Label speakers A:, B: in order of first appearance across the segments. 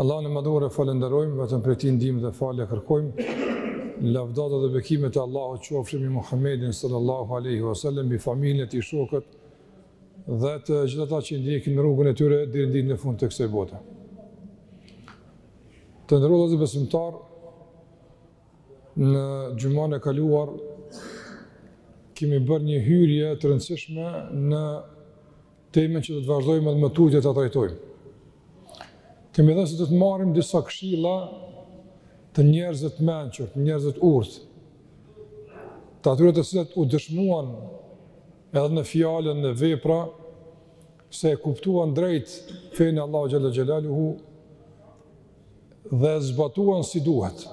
A: Allahun e Madhëruar e falënderojmë, vetëm prej Tij ndihmë dhe falje kërkojmë. Lavdata dhe bekimet e Allahut qofshin mbi Muhammedin sallallahu alaihi wasallam, mbi familjen e tij, shokët dhe të gjithë ata që ndjekin rrugën e tyre deri në ditën e fundit të kësaj bote. Të nderuar besimtarë në xhumanë e kaluar kemi bërë një hyrje të rëndësishme në Temën që do të vazhdojmë edhe më tutje ta trajtojmë. Kemi thënë se do të marrim disa këshilla të njerëzve të mençur, të njerëzve të urtë, të atyre të cilët u dëshmuan edhe në fjalë edhe në vepra, se e kuptuan drejt fenë e Allahut xhelle xhelaluhu dhe zbatuan si duhet.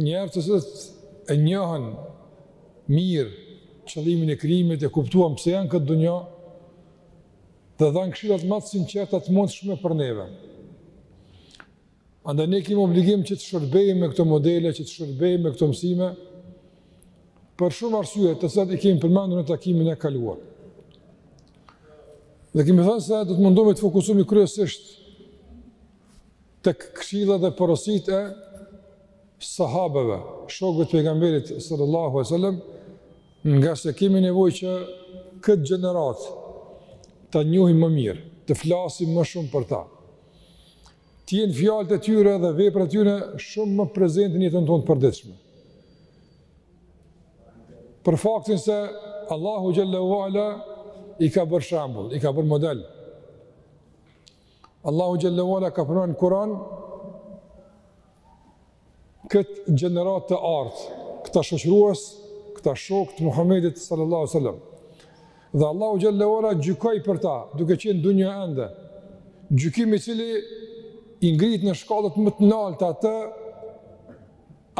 A: Njerëz të cilët e njohën mirë qëllimin e krijimit, e kuptuan pse janë në këtë dunja, dhe dhanë këshillat më të sinqerta të mundshme për neve. Andaj ne kemi obligim që të shërbehemi me këto modele, që të shërbehemi me këto mësime për shumë arsye të cilat i kemi përmendur në takimin e kaluar. Dhe kemi thënë se do të mundohemi të fokusohemi kryesisht tek këshillat dhe porositë e sahabeve, shokëve të pejgamberit sallallahu alaihi wasallam, nga se kemi nevojë që këtë gjeneratë ta njohim më mirë, të flasim më shumë për ta. Të jenë fjalët e tyre dhe veprat e tyre shumë më prezente në jetën tonë të përditshme. Për faktin se Allahu xhelle ue ala i ka bërë shembull, i ka bërë model. Allahu xhelle ue ala ka përmend në Kuran këtë gjeneratë të artë, këta shoqërues, këta shokë të Muhammedit sallallahu alaihi wasallam. Dhe Allahu xhelle ue ala gjykoi për ta, duke qenë në dunja ende, gjykim i cili i ngrit në shkallët më të nalta të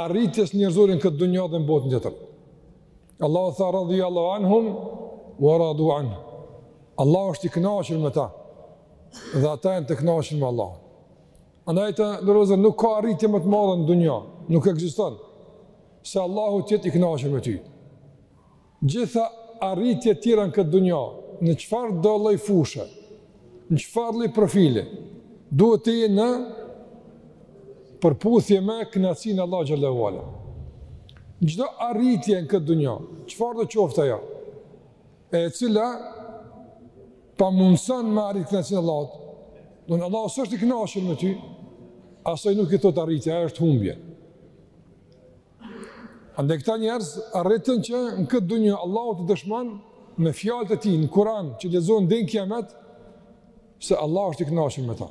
A: arritjes njerëzore në këtë dunja dhe në botën tjetër. Allahu tha radhiyallahu anhum wa radu anh. Allahu është i kënaqur me ta dhe ata janë të kënaqur me Allahun. Andaj të nderuar nuk ka arritje më të madhe në dunja, nuk ekziston se Allahu të jetë i kënaqur me ty. Gjitha arritjet tjera në këtë dunja, në çfarë do lloj fushe, në çfarë lloj profili, duhet të jenë në përputhje me kënaqësinë e Allahut xhelle ue ala. Çdo arritje në këtë dunja, çfarë do qoftë ajo, e cila pamundëson me arrit kënaqësinë e Allahut, do në Allahu s'është i kënaqur me ty, asaj nuk i thotë arritje, ajo është humbje. Andaj këta njerëz arritën që në këtë dunjë Allahu të dëshmon me fjalët e tij në Kur'an që lexohen deri n'kiamet se Allahu është i kënaqur me ta.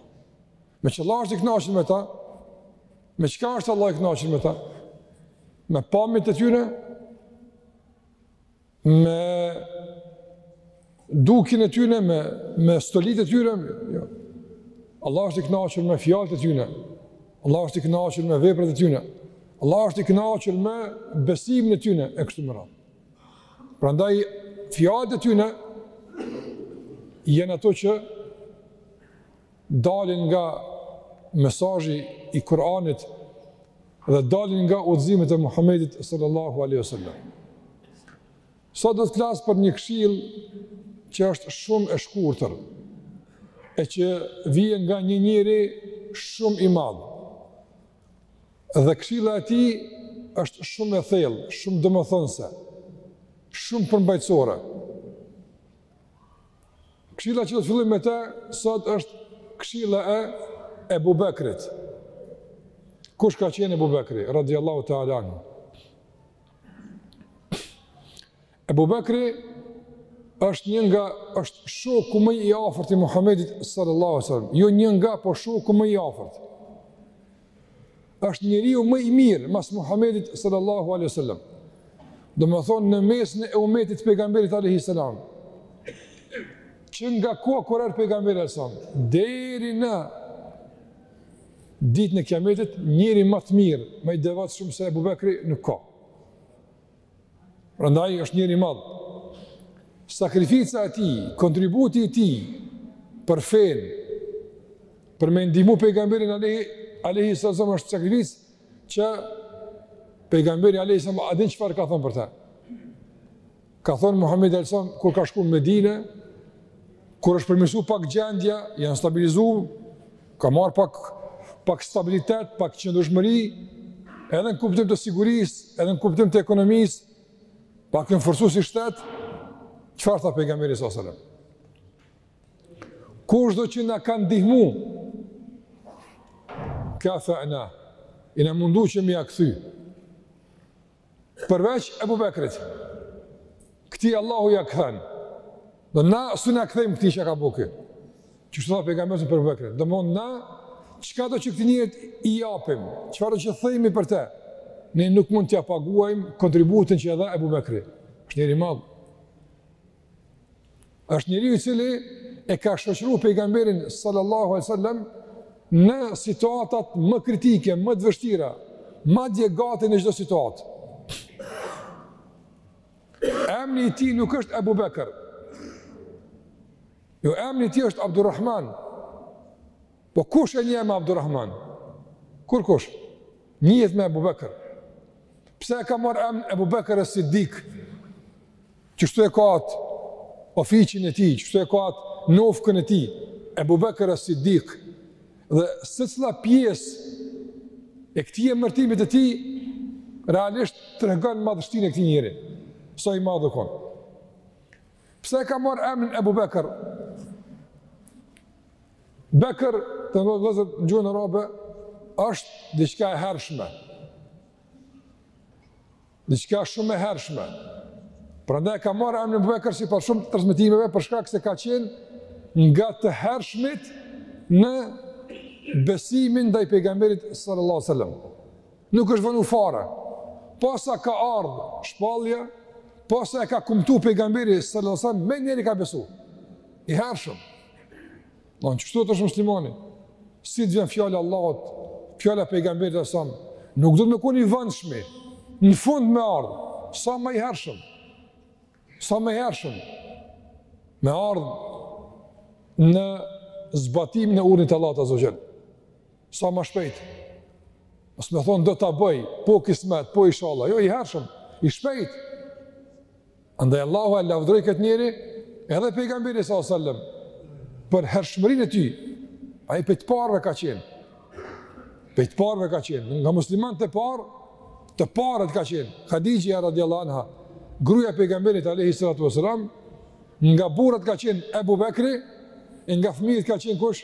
A: Me çka Allahu është i kënaqur me ta? Me çka është Allahu i kënaqur me ta? Me pamjet e tyre? me dukin e tyne, me, me stolitë e tyne, jo. Allahu është i kënaqur me fjalët e tyne, Allahu është i kënaqur me veprat e tyne, Allahu është i kënaqur me besimin e tyne, e kështu me radhë. Prandaj, fjalët e tyne janë ato që dalin nga mesazhi i Kur'anit dhe dalin nga udhëzimet e Muhamedit sallallahu alaihi wasallam. Sot do të flas për një këshillë që është shumë e shkurtër e që vjen nga një njeri shumë i madh. Dhe këshilla e tij është shumë e thellë, shumë domethënëse, shumë përmbajtësore. Këshilla që do të fillojmë me të sot është këshilla e Ebu Bekrit. Kush ka qenë Ebu Bekri, radiallahu ta'ala anhu? Ebu Bekri është një nga, është shoku më i afërt i Muhammedit sallallahu sallam. Jo një nga, po shoku më i afërt. është njeriu më i mirë mas Muhammedit sallallahu alaihi wasallam. Domethonë në mesin e umetit të pejgamberit alaihi salam. Që nga koha kur erdhi pejgamberi alaihi salam deri në ditën e Kiametit, njeri ma të mirë, më i devotshëm se Abu Bekri nuk ka. Prandaj është njeri i madh. Sakrifica e tij, kontributi i tij për fenë, për me ndihmu pejgamberin alejhi, alejhi selam është sakrificë që pejgamberi alejhi selam a din çfarë ka thonë për te. Ka thonë Muhammed alejhi selam, kur ka shku në Medine, kur është përmirësu pak gjendja, janë stabilizu, Ka marrë pak, pak stabilitet, pak qëndrueshmëri, edhe në kuptim të sigurisë, edhe në kuptim të ekonomisë, pak u forcu si shtet, çfarë tha pejgamberi alejhi selam? Kushdo që na ka ndihmu, tha, e na, jena mundu që me ia kthy, përveç Ebu Bekrit. Këtij Allahu ia kthen. Do na, s'un ia kthejmë këtij çka ka bo ky. Qështu tha pejgamberi për Ebu Bekrin. Domethonë na, çkado që këtij njerit i japim, çfarëdo që themi për te, ne nuk mund t'ja paguajmë kontributin që e dha Ebu Bekri. është njeri i madh. është njeriu i cili e ka shoqëru pejgamberin sallallahu alai sallam në situatat më kritike, më të vështira, madje gati në çdo situatë. Emni i tij nuk është Ebu Bekër. Jo, emni i tij është Abdurrahman. Po kush e njeh me Abdurrahman? Kurkush. Njihet me Ebu Bekër. Pse e ka marrë emnin Ebu Bekër es-Siddik? Qështu e ka atë ofiqin e tij, qështu e ka atë nofkën e tij, Ebu Bekër es-Siddik, dhe secila pjesë e këtij emërtimit të tij, realisht tregon madhështinë e këtij njeri, sa i madh u konë. Pse e ka marrë emnin Ebu Bekër? Bekër, të në vëzër në gjuhë arabe, është diçka e hershme. Diçka shumë e hershme. Prandaj ka marrë emnin Abu Bekr sipas shumë transmetimeve për shkak se ka qenë nga të hershmit në besimin ndaj pejgamberit sallallahu alajhi wasallam. Nuk është vonu fare. Posa ka ardhë shpallja, posa e ka kumtu pejgamberi sallallahu alajhi wasallam, menjëherë i ka besu. I hershëm. Qështu t'është muslimani, si të vjen fjala e Allahut, fjala e pejgamberit alejhi selam, nuk duhet me konë i vonshmi, në fund me ardhë, sa ma i hershëm, sa ma i hershëm, me ardhë në zbatimin e urdhnit t'Allahut azze ue xhel, sa ma shpejt, mos me thonë do ta bëj, po kismet, po ishalla, jo i hershëm, i shpejtë, Andaj Allahu e lavdroi këtë njeri edhe pejgamberi sallallahu alajhi wasallam për hershmërinë e tij. Ai pej të parëve ka qenë. Pej të parëve ka qenë. Nga muslimanët e parë, të parët ka qenë. Hadixhja radhiyallahu anha, gruaja e pejgamberit alayhi salatu wasallam, nga burrat ka qenë Abu Bekri, e nga fëmijët ka qenë kush?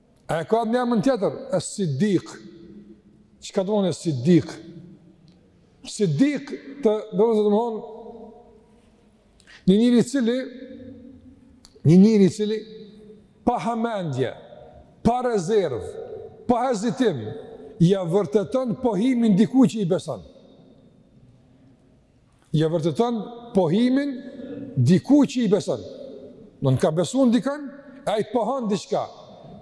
A: E ka një emën tjetër? Es-Siddik. Çka do me thonë es-Siddik? Siddik do me thonë, një njeri i cili, një njeri i cili, pa hamendje, pa rezervë, pa hezitim, ja vërteton pohimin dikujt që i beson. Ja vërteton pohimin dikujt që i beson. Domethonë ka besu dikën, ai pohon diçka.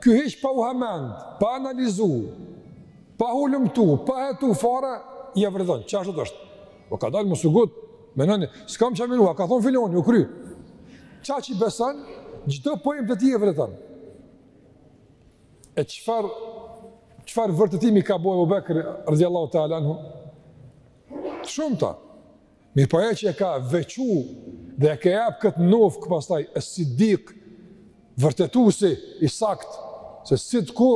A: Ky hiç pa u hamendë, pa analizu, pa hulumtu, pa hetu fare, ja vërteton që ashtu është. Po ka dalë mos u gut, me nënë, s'kam çfarë, ka thonë filani u kry. Qaj që i beson, çdo pohim të tij e vërteton. E çfarë çfarë vërtetimi ka bo Abu Bekri radhiyallahu ta'ala anhu? Të shumëta. Mirëpo e që e ka veçu dhe e ka jap këtë nofkë pastaj Es-Siddik, vërtetuesi i saktë se sidku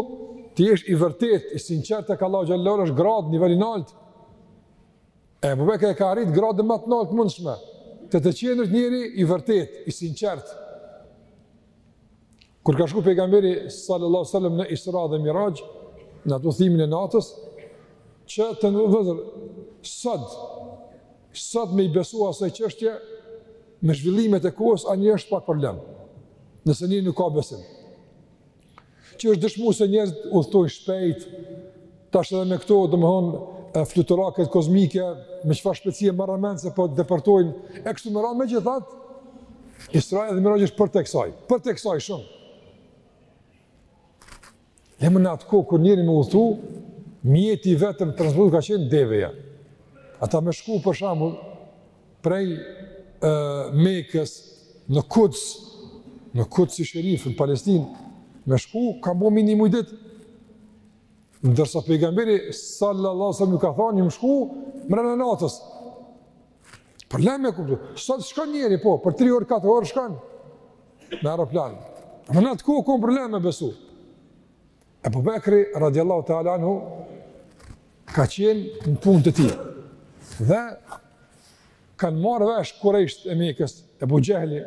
A: të jesh i vërtetë, i sinqertë e ka Allahu xhelle është gradë nivel i naltë. E Ebu Bekri e ka arrit gradën ma të naltë të mundshme, të të qenët njeri i vërtetë, i sinqertë. Kur ka shku pejgamberi sallallahu sallam në Isra dhe Miraxh, në atë udhëtimin e natës, që të në vëzër, sot, sot me i besu asaj çështje, me zhvillimet e kohës, a një është pak problem, nëse njeri nuk ka besim. Që është dëshmu se njerëzit udhtojnë shpejt, Tash edhe me këto, domethonë, fluturaket kozmike, me çfarë shpejtësie marramendëse po depërtojnë, e kështu me radhë, megjithatë, Isra dhe Miraxhi është përtej kësaj, përtej kësaj shumë. Le më në atë kohë, kur njeri me udhtu, mjeti i vetëm i transportit ka qenë deveja. Ata me shku për shembull, prej e, Mekës në Kuds, në Kudsi Sherif, në Palestinë, me shku, ka bo mbi ni muj ditë, Ndërsa pejgamberi sallallahu alaihi wasallam ju ka thënë jam shku mbrenda natës. Problem me kuptu. Sot shkon njeri po, për 3 orë, 4 orë shkon me aeroplan. Në atë kohë u kon problem me besu. Ebu Bekri radiallahu ta'ala anhu ka qenë në punë të tij. Dhe kanë marrë vesh kurejshët e Mekës, Ebu Xhehli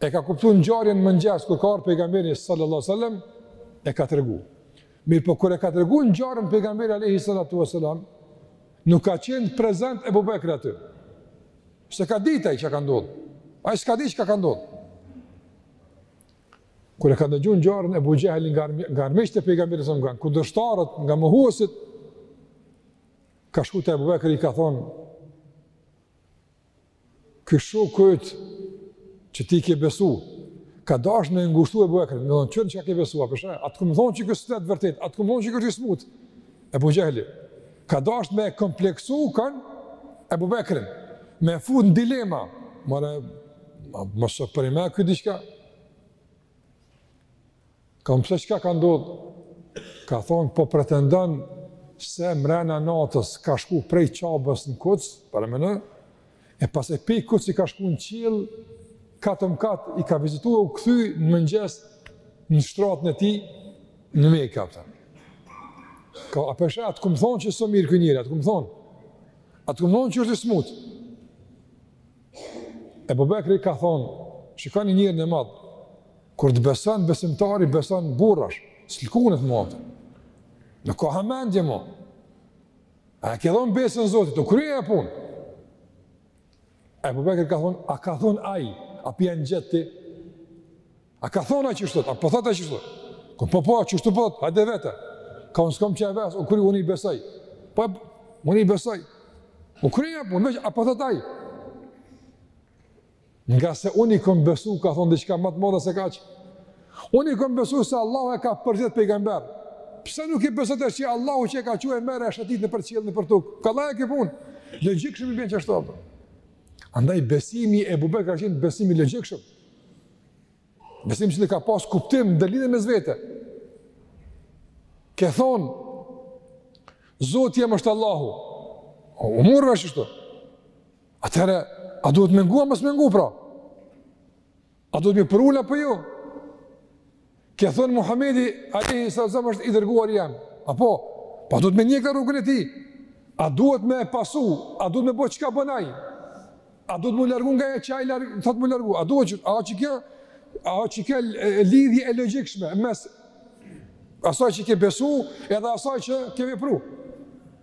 A: E ka kuptu ngjarjen në mëngjes kur ka ardh pejgamberi sallallahu alajhi wasallam e ka tregu. Mirëpo kur e ka tregu ngjarjen pejgamberi alajhi salatu wasallam, nuk ka qenë prezent Ebu Bekr aty. S'e ka ditë ai çka ka ndodh. Ai s'ka ditë çka ka ndodh. Kur e ka dëgju ngjarjen Ebu Xhehli nga nga armiqtë e pejgamberit sallallahu alajhi wasallam, kundërshtarët nga mohuesit ka shku te Ebu Bekri i ka thonë Ky shoku yt që ti ke besu, ka dasht me e ngushtu Ebu Bekrin, domethonë çka ke besu, a po sheh, a të kom thonë që ky s'flet vërtet, a të kom thonë që ky është i smut. Ebu Xhehli ka dasht me e kompleksu kan Ebu Bekrin, me fut në dilema, more mos përnime ky diçka. Kam pse çka ka ndodh, ka thonë, po pretendon se mrena natës ka shku prej Qabes në Kuds, paramendo, e pastaj pej Kudsit ka shku në qiell, kat më kat i ka vizitu e u kthy në mëngjes në shtratin e tij në Mekë apet. Ka, a po sheh, a të kom thonë që s'o mirë ky njeri, a të kom thonë. A të kom thonë që është i smutë. Ebu Bekri ka thonë, shikone njerin e madh, kur të beson besimtari, beson burrash, s'lkunet mo atë. Nuk ka hamendje mo. A e ke dhonë besën Zotit, u kry ajo punë. Ebu Bekri ka thonë, a ka thonë ai, a p'ja ngjet ti? A ka thonë ai qështu, a po thotë ai qështu? Thonë po po, a qështu po, hajde vete. Tha unë s'kom çka e ves, u kry, unë i besoj. Po, unë i besoj. U kry ajo punë, veç, a po thotë ai? Ngase unë i kom besu, ka thonë edhe diçka ma t'modhe se kaq. Unë i kom besu se Allahu e ka përzgjedh pejgamber. Pse nuk i besoj që Allahu që e ka çu e merr e shëtit nëpër qiell nëpër tokë? Kollaj kjo punë. Logjikshëm i bjen qashtu apo. Andaj besimi i Ebu Bekrit ka qenë besim i logjikshëm. Besim i cili ka pas kuptim edhe lidhje mes vete. Ke thonë, Zoti jem është Allahu. O, u murr vesh qështu. Atëherë, a duhet me ngu a mos me ngu, pra? A duhet m'iu përul apo jo? Jo? Ke thënë Muhamedi alejhi selam është i dërguar jem. Apo, a duhet me njek ti rrugën e tij. A duhet me e pasu, a duhet me bo çka bon ai. A duhet m'u largu nga ajo që ai largu, thot m'u largu. A duhet që, a që kjo, a që kjo lidhje e logjikshme, mes asaj që ke besu edhe asaj që ke vepru.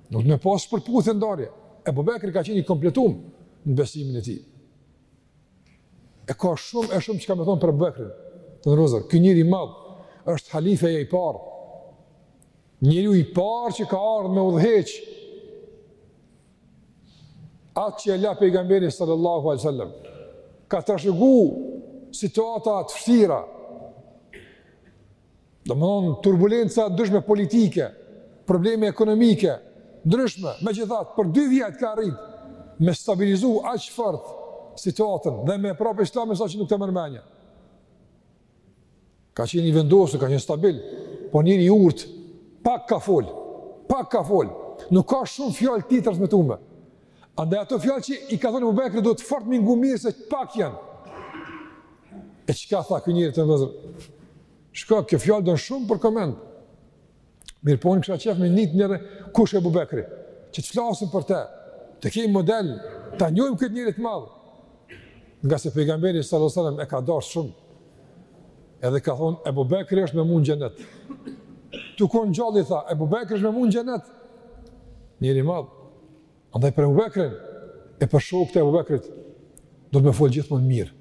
A: Duhet me pas përputhje, jo ndarje. Ebu Bekri ka qenë i kompletum në besimin e tij. E ka shumë e shumë që ka me thonë për Ebu Bekrin, t'nderum vllazër, ky njeri i madh, është halifeja i parë, njeriu i parë që ka ardh me udhëheq, atë që e la pejgamberi sallallahu alejhi selem, ka trashëgu situata të vështira, Domethonë, turbulenca ndryshme politike, probleme ekonomike, ndryshme, megjithatë, për dy vjet ka arrit, me stabilizu aq fort situatën dhe me përhap islamin saqë nuk ta merr menja. Ka qenë i vendosur, ka qenë stabil, po njeri i urtë, pak ka folë, pak ka folë, nuk ka shumë fjalë t'tij t'transmetume. Andaj ato fjalë që i ka thënë Ebu Bekri duhet fort me i ngu mirë se pak janë. E çka tha ky njeri vllazër? Shiko, kjo fjalë don shumë për koment. Mirëpo unë kisha qef me njoft njëherë kush o Ebu Bekri, që të flasim për te, ta kemi model, ta njohim këtë njeri t'madh. Ngase pejgamberi s.a.s. e ka dasht shumë, edhe ka thonë, Ebu Bekri është me mu n'xhenet. Tu konë gjallë i tha, Ebu Bekri është me mu n'xhenet. Njeri i madh. Andaj për Ebu Bekrin, e për shokët e Ebu Bekrit, duhet me folë gjithmonë mirë.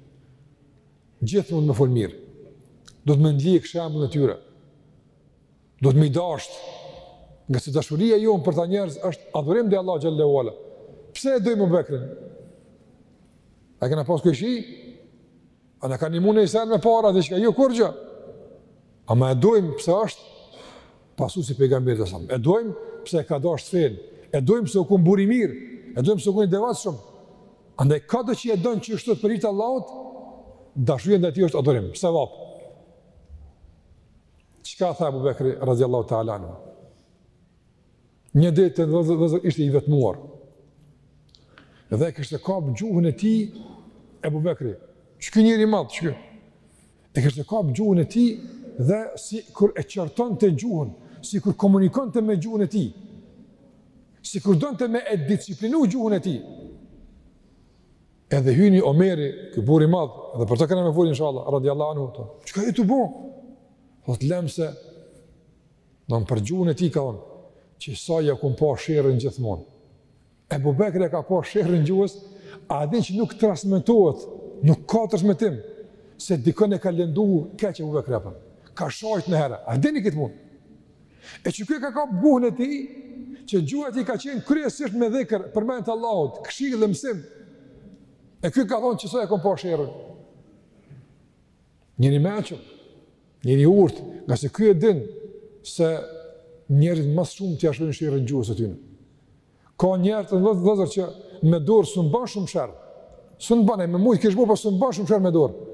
A: Gjithmonë me folë mirë. Duhet me ndjek shembullin e tyre. Duhet me i dashtë. Ngase dashuria jonë për ta njerëz është adhurim ndaj Allahut xhele ue ala. Pse e dojmë Ebu Bekrin? A e kena pas kojshi? A na ka nimu në ni sen me para, diçka? Jo, kurgjë. Ama e dojmë pse është pasues i pejgamberit alejhi selam. E dojmë pse e ka dashtë fenë. E dojmë pse u kon burrë i mirë. E dojmë pse u kon i devotshëm. Andaj këdo që e dojmë qështu për hir të Allahut, dashuria ndaj tij është adhurim. Pse vallë? Çka tha Ebu Bekri, radiallahu teala anhu? Një ditë vëllezër ishte i vetmuar. Dhe e kishte kapë gjuhën e tij, Ebu Bekri. Qiky njeri i madh, qiky. E kishte kapë gjuhën e tij, dhe sikur e qortonte gjuhën, sikur komunikonte me gjuhën e tij, sikur donte me e disiplinu gjuhën e tij. Edhe hyni Omeri, ky burrë i madh, edhe për të kena me fol inshallah, radiallahu anhu, çka je tu bo? Dhe të lemë se, Thon për gjuhën e tij ka thënë, që sa ja kom pa sherrin gjithmonë. Ebu Bekri ia ka pa sherrin gjuhës, a dini që nuk transmetohet, nuk ka transmetim, se dikën e ka lëndu keq Ebu Bekri apo e ka shajt ni herë, a dini këtë mund. E qiky ka kap gjuhën e tij, që gjuha e tij ka qenë kryesisht me dhikër, përmendje të Allahut, këshillë dhe mësim, e ky ka thonë që sa ja kom pa sherrin. Njeri i meçëm, njeri i urtë, ngase ky e din se njerëzit ma së shumti ia shohin sherrin gjuhës së tyne. Ka njerëz, vëllezër, vëllezër që me dorë s'mun banë shumë sherr, s'mun banë, e me mujtë kishë bo, po s'mun banë shumë sherr me dorë,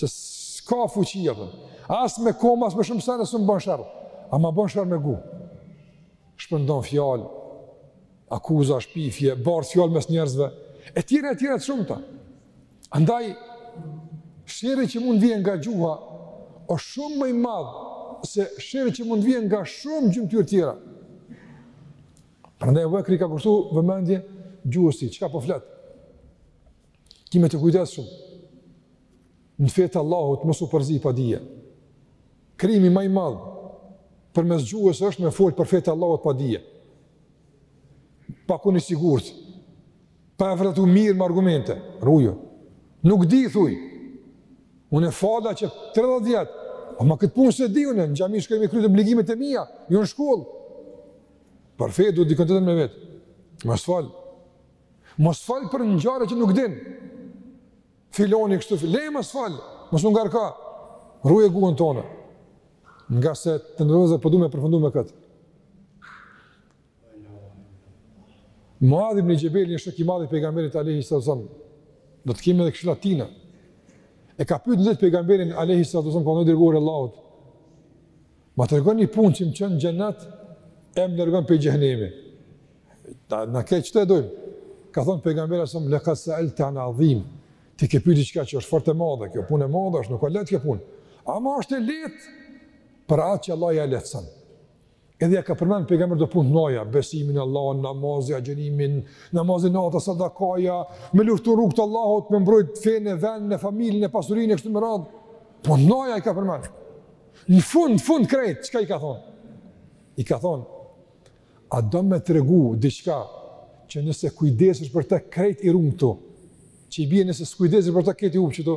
A: që s'ka fuqi, edhe as me komë, as me shumë sene s'mun banë sherr, ama banë sherr me gjuhë. Shpërndan fjalë, akuza, shpifje, bart fjalë mes njerëzve, e tjera, e tjera të shumta. Andaj, sherri që mund vijen nga gjuha, oshtë shumë më i madh se sherri që mund t'vijen nga shumë gjymtyrë tjera. Prandaj, Ebu Bekri i ka kushtu vëmendje gjuhës së tij, çka po flet. Kime të kujdesshëm. Në fe të Allahut, mos u përzi pa dije. Krimi ma i madh, përmes gjuhës është me folë për fe të Allahut pa dije. Pa kon i sigurt. Pa e vërtetu mirë me argumente, ruju. Nuk di, thuj. Unë u fala qe 30 vjet. Ama këtë punë s'e di unë, në xhami shkoj me i kry obligimet e mia, jo në shkollë. Për fe duhet dikon tjetër me vet. Mos fol. Mos fol për ngjarje që nuk din. Filani kështu, le mos fol. Mos u ngarko. Ruje gjuhën tonë. Ngase të nderuar po duam të përfundojmë këtë. Muadh ibn Jabal, një shok i madh i pejgamberit alayhi sallam, do të kemi edhe këshilla të tina. E ka pyetur njëherë pejgamberin alayhi sallam ka thon: O i dërguar i Allahut. Ma tregon një punë që më çon në xhenet e më largon prej xhehenemit. Ta na ke çtë doj. Ka thon pejgamberi alayhi sallam: Lekad se'elte an adhim. Ti ke pyetur diçka që është fort e madhe, kjo punë e madhe është, nuk a lehtë kjo punë. Ama është e lehtë për atë që Allah ja lehtëson. Edhe ja ka përmend pejgamberi do punë të mdhaja, besimin në Allah, namazi, agjërimin, namazin natën, sadakaja, me luftu në rrugë të Allahut, me mbrojt fenë, vendin, familjen, e pasurinë e kështu me radhë. Punë të mdhaja i ka përmend. Në fund, fund krejt, çka i ka thon? I ka thon, a do me të tregu diçka që nëse kujdesesh për të krejt i run këto, që i bje nëse s'kujdesesh për të krejt i humb qëto,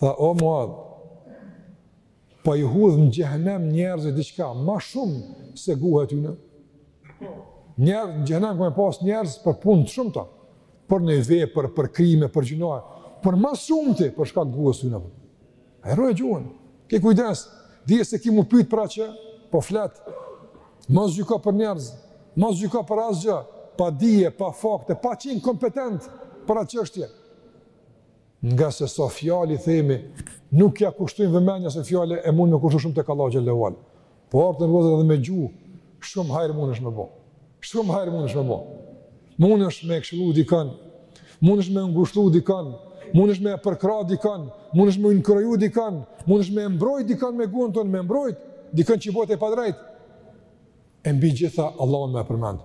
A: Tha, O Muadh, a po i hudh në xhehenem njerëzit diçka ma shumë se gjuha e tyre? Njerëz në xhehenem ka me pas njerëz për punë të shumta, për në vepër, për krime, për gjynahe, por ma së shumti për shkak të gjuhës së tyre. Ruje gjuhën. Ke kujdes, dije se ki m'u pyet për atë që po flet. Mos gjyko për njerëz, mos gjyko për asgjë, pa dije, pa fakte, pa qenë kompetent për atë çështje. Ngase sa fjalë i themi, nuk ja kushtojmë vëmendje asaj fjale e mund me kushtu shumë tek Allahu xhele ve ala. Por të nderuar vëllezër edhe me gjuhë, shumë hajr mundesh me bo. Shumë hajr mundesh me bo. Mundesh me këshillu dikan, mundesh me ngushllu dikan, mundesh me përkrah dikan, mundesh me inkuraju dikan, mundesh me mbrojt dikan me gjuhën tonde, me mbrojt dikan që i bohet e padrejtë. E mbi të gjitha, Allahun me e përmend.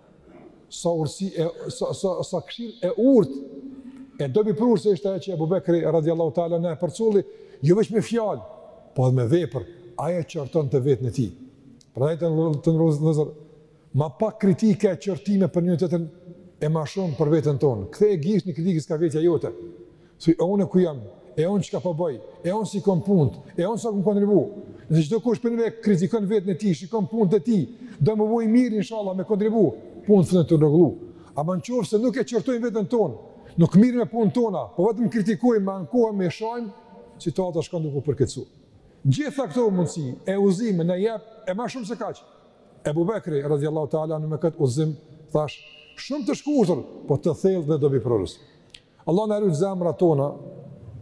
A: Sa urtësi e, sa, sa, sa këshillë e urtë, e dobiprurëse ishte ajo që Ebu Bekri, radiallahu ta'ala anhu, e përcolli, jo veç me fjalë, po edhe me vepër, ai e qortonte veten e tij. Prandaj të nderuar vëllezër, ma pak kritika e qortime për njëri-tjetrin, e ma shumë për veten tonë. Ktheje gishtin e kritikës kah vetja jote. Thuj, e unë ku jam, e unë çka po bëj, e unë si i kam punët, e unë sa kom kontribu. Nëse çdokush prej neve kritikon veten e tij, shikon punët e tij, do më vojë mirë inshallah me kontribu. Punët fillojnë t'u rregullu. Ama nëse nuk e qortojmë veten tonë, nuk mirremi me punët tona, po vetëm kritikojmë, ankohemi, shajm, situata shkon duke u përkeqësu. Gjitha këto mundësi e udhëzime na jep e më shumë se kaq. Ebu Bekri radhiyallahu ta'ala anhu në këtë udhëzim thash shumë të shkurtër, po të thellë dhe dobiprurës. Allah na rujt zemrat tona,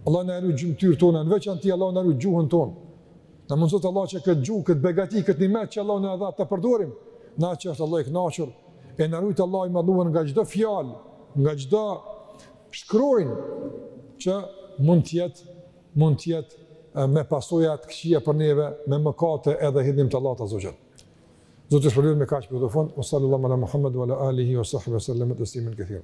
A: Allah na rujt gjymtyrët tona, në veçanti Allah na rujt gjuhën tonë. Na mundësot Allah që këtë gjuhë, këtë begati, këtë nimet që Allah na dha ta përdorim, n'atë që është Allah i kënaqur e na rujt Allah i madhëruar nga çdo fjalë, nga çdo shkrim që mund të jetë mund të jetë me pasoja të këqija për neve, me mëkate edhe hidhërim të Allahut azze ve xhel. Do të përfundojmë me kaqë për të fundit, wa sallallahu ala Muhammed, wa ala alihi wa sahbihi wa sallam taslimen kethira.